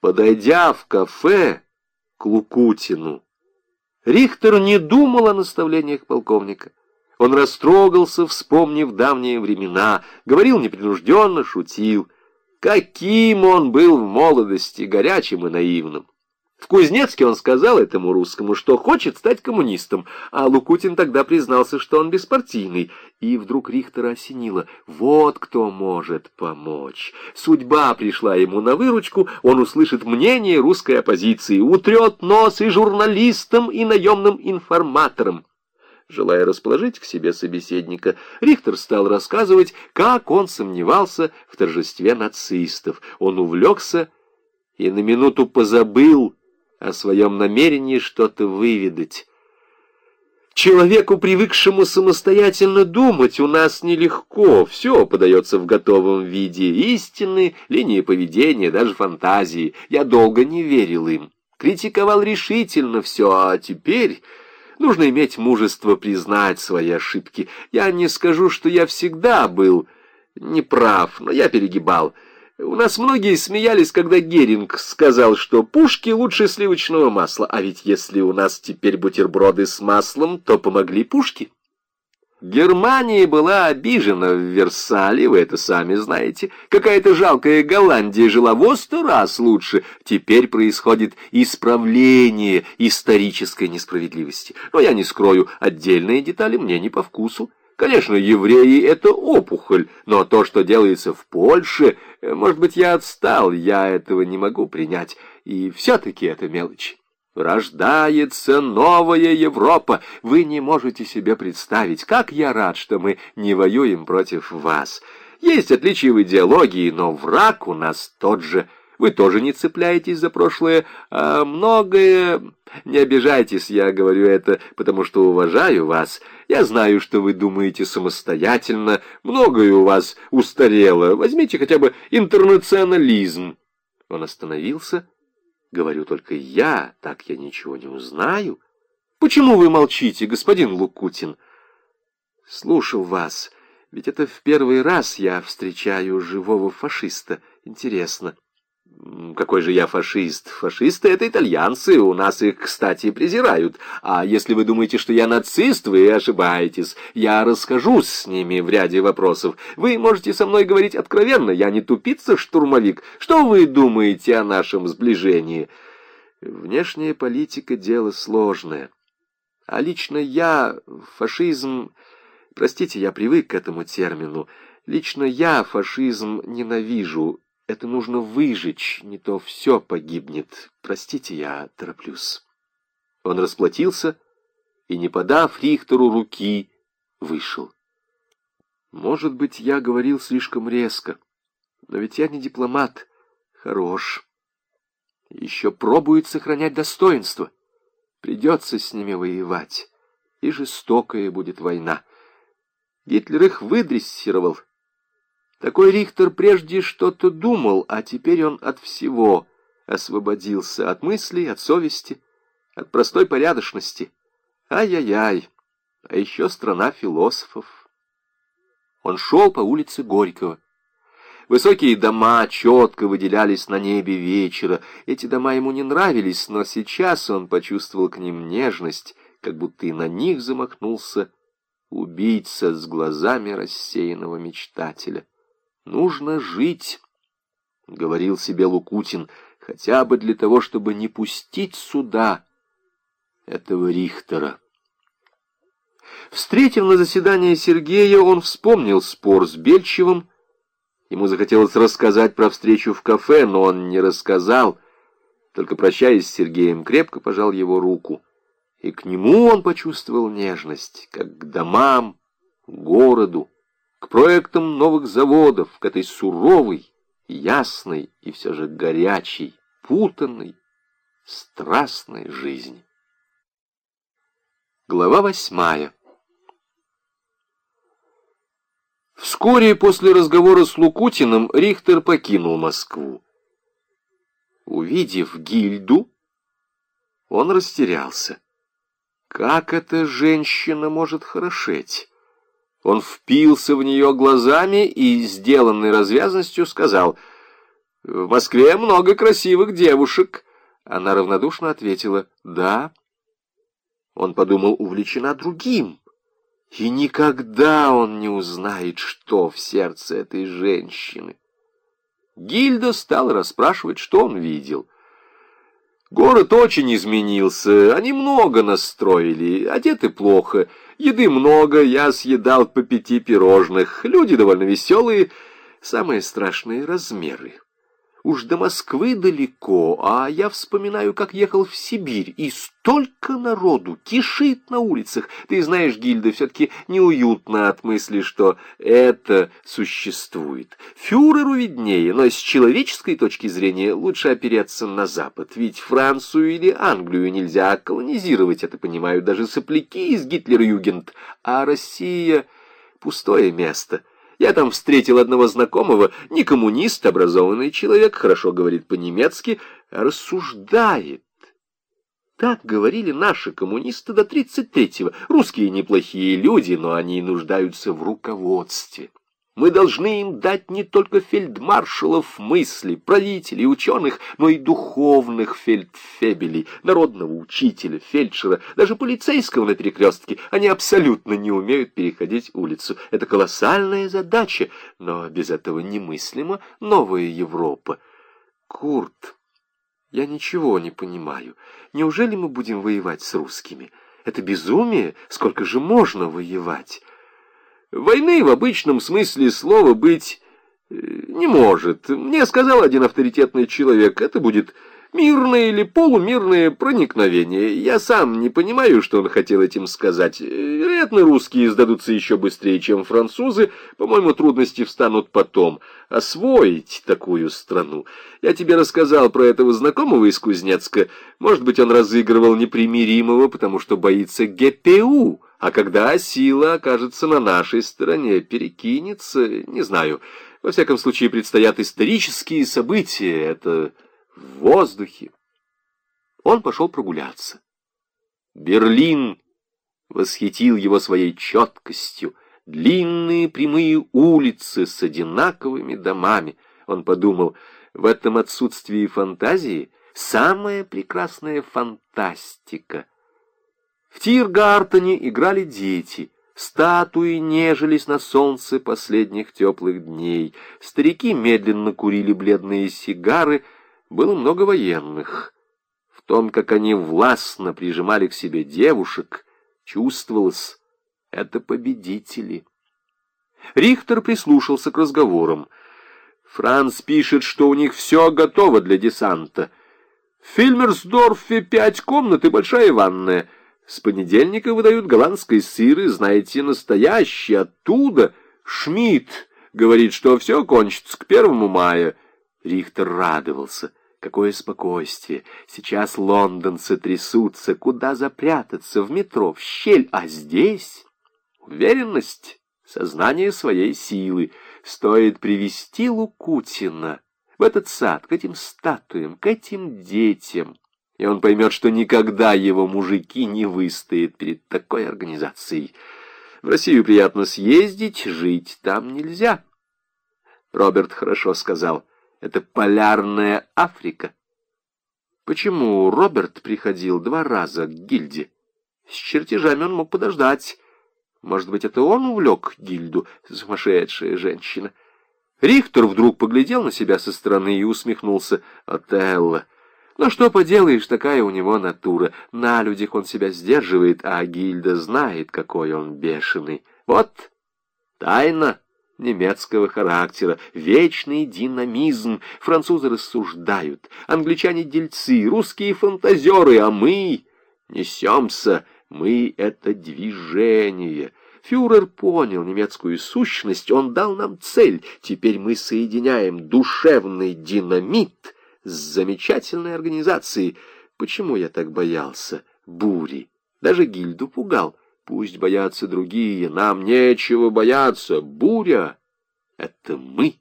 Подойдя в кафе к Лукутину, Рихтер не думал о наставлениях полковника. Он растрогался, вспомнив давние времена, говорил непринужденно, шутил. Каким он был в молодости, горячим и наивным. В Кузнецке он сказал этому русскому, что хочет стать коммунистом, а Лукутин тогда признался, что он беспартийный. И вдруг Рихтера осенило. Вот кто может помочь. Судьба пришла ему на выручку, он услышит мнение русской оппозиции, утрет нос и журналистам, и наемным информаторам. Желая расположить к себе собеседника, Рихтер стал рассказывать, как он сомневался в торжестве нацистов. Он увлекся и на минуту позабыл о своем намерении что-то выведать. Человеку, привыкшему самостоятельно думать, у нас нелегко. Все подается в готовом виде. Истины, линии поведения, даже фантазии. Я долго не верил им. Критиковал решительно все, а теперь... Нужно иметь мужество признать свои ошибки. Я не скажу, что я всегда был неправ, но я перегибал. У нас многие смеялись, когда Геринг сказал, что пушки лучше сливочного масла, а ведь если у нас теперь бутерброды с маслом, то помогли пушки. Германия была обижена в Версале, вы это сами знаете. Какая-то жалкая Голландия жила во сто раз лучше. Теперь происходит исправление исторической несправедливости. Но я не скрою, отдельные детали мне не по вкусу. Конечно, евреи — это опухоль, но то, что делается в Польше, э, может быть, я отстал, я этого не могу принять, и все-таки это мелочь. Рождается новая Европа. Вы не можете себе представить, как я рад, что мы не воюем против вас. Есть отличия в идеологии, но враг у нас тот же — вы тоже не цепляетесь за прошлое, а многое... Не обижайтесь, я говорю это, потому что уважаю вас. Я знаю, что вы думаете самостоятельно, многое у вас устарело. Возьмите хотя бы интернационализм. Он остановился. Говорю только я, так я ничего не узнаю. Почему вы молчите, господин Лукутин? Слушал вас, ведь это в первый раз я встречаю живого фашиста. Интересно. Какой же я фашист? Фашисты — это итальянцы, у нас их, кстати, презирают. А если вы думаете, что я нацист, вы ошибаетесь. Я расскажусь с ними в ряде вопросов. Вы можете со мной говорить откровенно, я не тупица-штурмовик. Что вы думаете о нашем сближении? Внешняя политика — дело сложное. А лично я, фашизм... Простите, я привык к этому термину. Лично я фашизм ненавижу, это нужно выжечь, не то все погибнет. Простите, я тороплюсь. Он расплатился и, не подав Рихтеру руки, вышел. Может быть, я говорил слишком резко, но ведь я не дипломат. Хорош. Еще пробует сохранять достоинство. Придется с ними воевать, и жестокая будет война. Гитлер их выдрессировал, такой Рихтер прежде что-то думал, а теперь он от всего освободился, от мыслей, от совести, от простой порядочности. Ай-яй-яй, а еще страна философов. Он шел по улице Горького. Высокие дома четко выделялись на небе вечера. Эти дома ему не нравились, но сейчас он почувствовал к ним нежность, как будто и на них замахнулся убийца с глазами рассеянного мечтателя. Нужно жить, — говорил себе Лукутин, — хотя бы для того, чтобы не пустить сюда этого Рихтера. Встретив на заседании Сергея, он вспомнил спор с Бельчевым. Ему захотелось рассказать про встречу в кафе, но он не рассказал, только, прощаясь с Сергеем, крепко пожал его руку. И к нему он почувствовал нежность, как к домам, городу к проектам новых заводов, к этой суровой, ясной и все же горячей, путанной, страстной жизни. Глава восьмая. Вскоре после разговора с Лукутиным Рихтер покинул Москву. Увидев гильду, он растерялся. Как эта женщина может хорошеть? Он впился в нее глазами и, сделанной развязностью, сказал, В Москве много красивых девушек. Она равнодушно ответила «Да». Он подумал, увлечена другим. И никогда он не узнает, что в сердце этой женщины. Гильда стал расспрашивать, что он видел. Город очень изменился, они много настроили, одеты плохо, еды много, я съедал по пяти пирожных, люди довольно веселые, самые страшные размеры. Уж до Москвы далеко, а я вспоминаю, как ехал в Сибирь, и столько народу кишит на улицах. Ты знаешь, Гильда, все-таки неуютно от мысли, что это существует. Фюреру виднее, но с человеческой точки зрения лучше опереться на Запад, ведь Францию или Англию нельзя колонизировать, это понимают даже сопляки из Гитлер-Югент, а Россия — пустое место — я там встретил одного знакомого, не коммунист, образованный человек, хорошо говорит по-немецки, рассуждает. Так говорили наши коммунисты до 33-го. Русские неплохие люди, но они нуждаются в руководстве. Мы должны им дать не только фельдмаршалов мысли, правителей, ученых, но и духовных фельдфебелей, народного учителя, фельдшера, даже полицейского на перекрестке. Они абсолютно не умеют переходить улицу. Это колоссальная задача, но без этого немыслима новая Европа. Курт, я ничего не понимаю. Неужели мы будем воевать с русскими? Это безумие? Сколько же можно воевать? Войны в обычном смысле слова быть э, не может. Мне сказал один авторитетный человек, это будет мирное или полумирное проникновение. Я сам не понимаю, что он хотел этим сказать. Вероятно, русские сдадутся еще быстрее, чем французы. По-моему, трудности встанут потом. Освоить такую страну. Я тебе рассказал про этого знакомого из Кузнецка. Может быть, он разыгрывал непримиримого, потому что боится ГПУ. А когда сила окажется на нашей стороне, перекинется, не знаю. Во всяком случае, предстоят исторические события. Это в воздухе. Он пошел прогуляться. Берлин восхитил его своей четкостью. Длинные прямые улицы с одинаковыми домами. Он подумал, в этом отсутствии фантазии самая прекрасная фантастика — в Тиргартене играли дети, статуи нежились на солнце последних теплых дней, старики медленно курили бледные сигары, было много военных. В том, как они властно прижимали к себе девушек, чувствовалось, это победители. Рихтер прислушался к разговорам. Франц пишет, что у них все готово для десанта. В Фильмерсдорфе пять комнат и большая ванная — с понедельника выдают голландской сыры, знаете, настоящий, оттуда. Шмидт говорит, что все кончится к первому мая. Рихтер радовался. Какое спокойствие! Сейчас лондонцы трясутся. Куда запрятаться? В метро, в щель. А здесь уверенность, сознание своей силы. Стоит привести Лукутина в этот сад, к этим статуям, к этим детям и он поймет, что никогда его мужики не выстоят перед такой организацией. В Россию приятно съездить, жить там нельзя. Роберт хорошо сказал, это полярная Африка. Почему Роберт приходил два раза к гильде? С чертежами он мог подождать. Может быть, это он увлек гильду, сумасшедшая женщина. Рихтер вдруг поглядел на себя со стороны и усмехнулся. Отелло! Но что поделаешь, такая у него натура. На людях он себя сдерживает, а Гильда знает, какой он бешеный. Вот тайна немецкого характера, вечный динамизм. Французы рассуждают, англичане дельцы, русские фантазеры, а мы несемся, мы — это движение. Фюрер понял немецкую сущность, он дал нам цель. Теперь мы соединяем душевный динамит — с замечательной организацией. Почему я так боялся бури? Даже гильду пугал. Пусть боятся другие, нам нечего бояться. Буря — это мы.